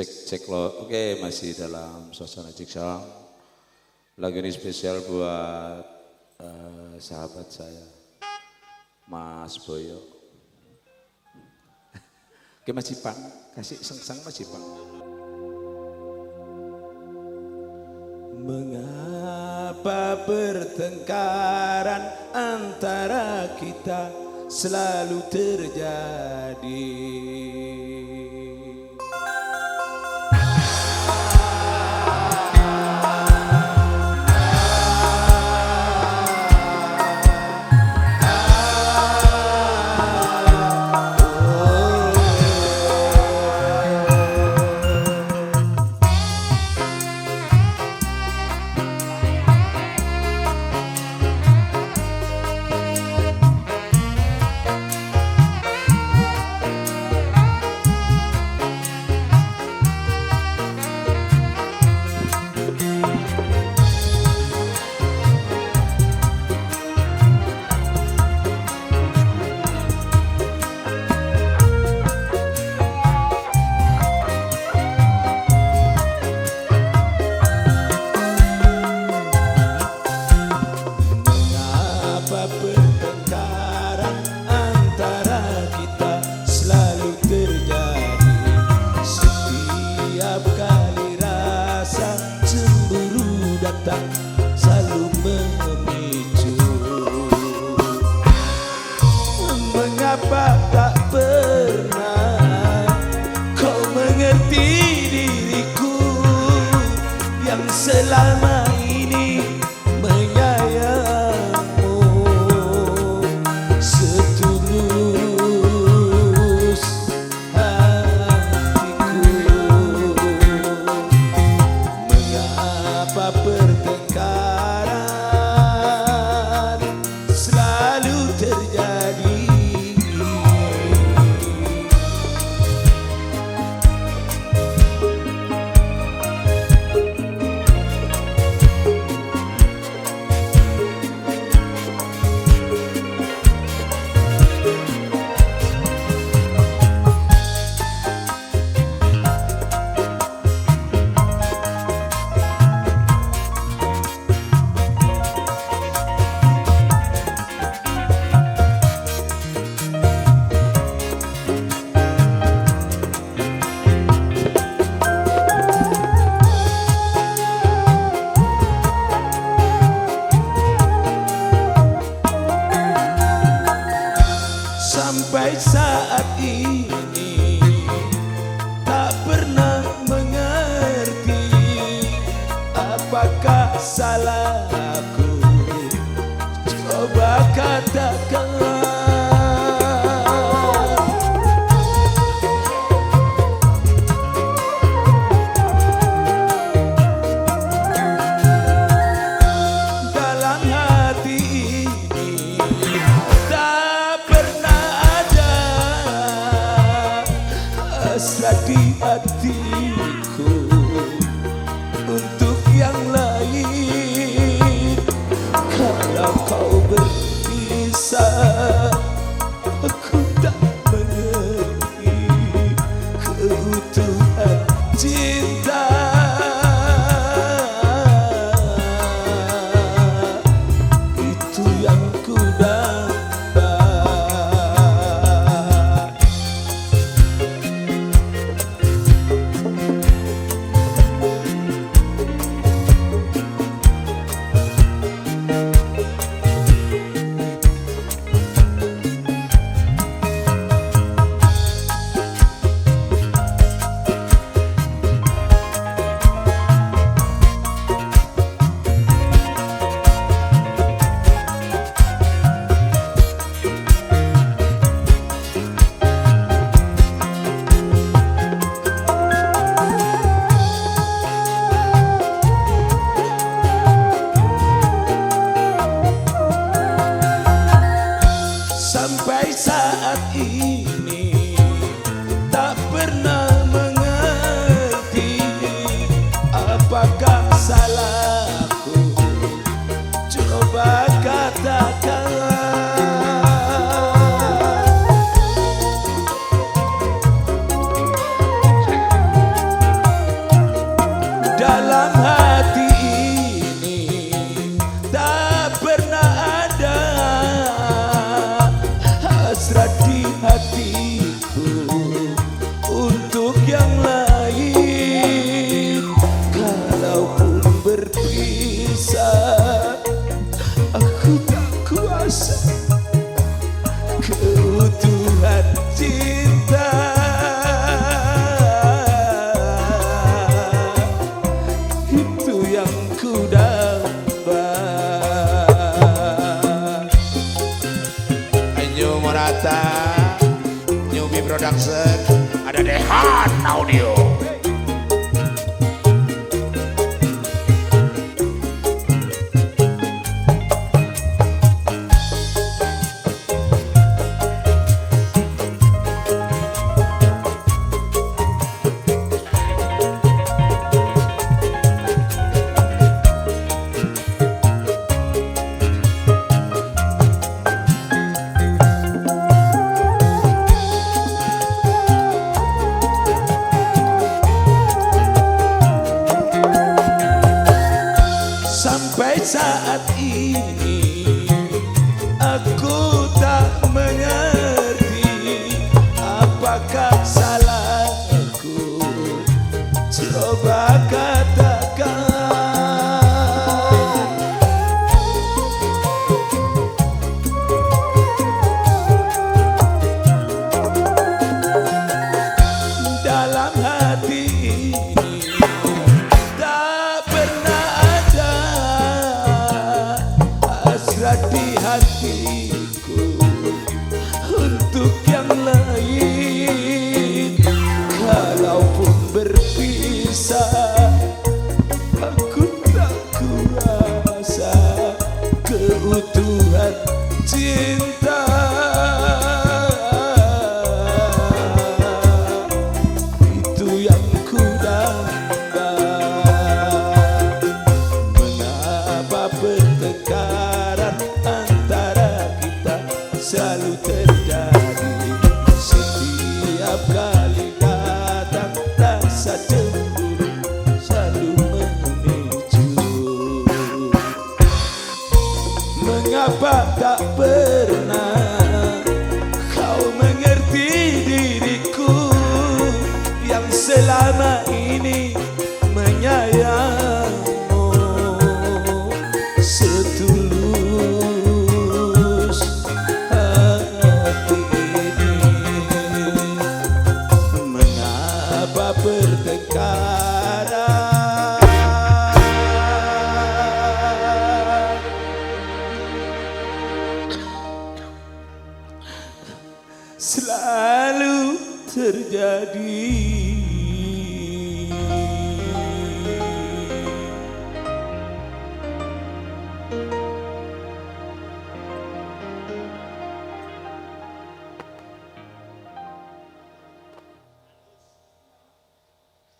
Cek cek lo. Oke, masih dalam suasana cek sound. Lagu ini spesial buat uh, sahabat saya, Mas Boyo. Oke, Mas Ipang, kasih seng-seng Mas Ipang. Mengapa pertengkaran antara kita selalu terjadi? Sampai saat ini tak pernah mengerti apakah salahku coba katakan Just like be. Papa Kapsala. Data Newbie Production Ada Dehan Audio. go. selama ini menyayangmu setulus hati ini mengapa bertengkar?